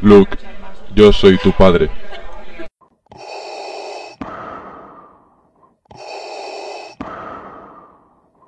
Luke, yo soy tu padre.